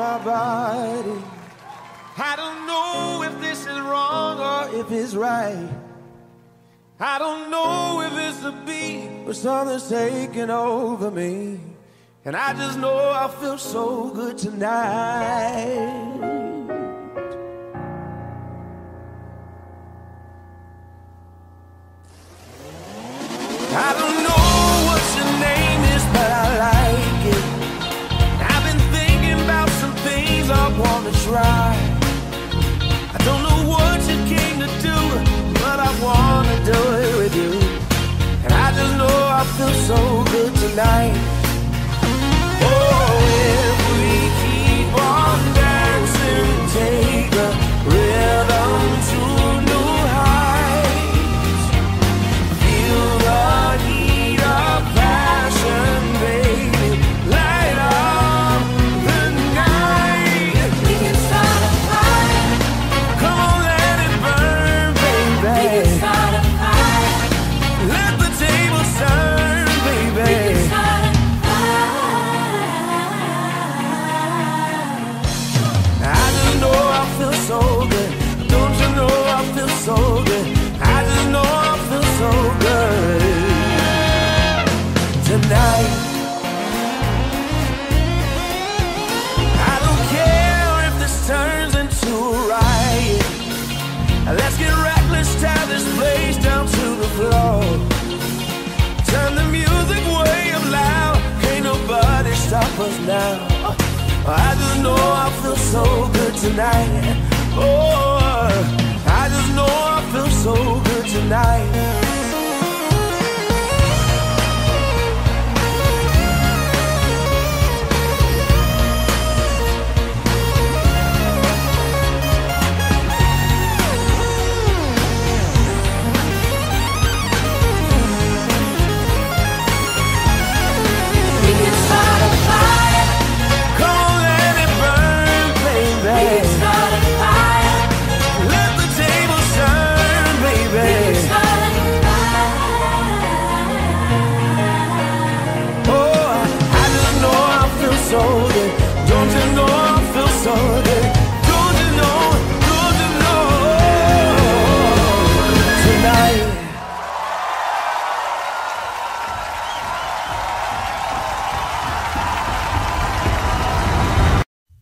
my body. I don't know if this is wrong or if it's right. I don't know if it's a beat, but something's taking over me. And I just know I feel so good tonight. Try. I don't know what you came to do, but I wanna do it with you. And I just know I feel so good tonight. So good. Don't you know I feel so good? I just know I feel so good tonight. I don't care if this turns into a riot. Let's get reckless, tear this place down to the floor. Turn the music way up loud. Ain't nobody stop us now. I just know I feel so good tonight. Oh, I just know I feel so good tonight.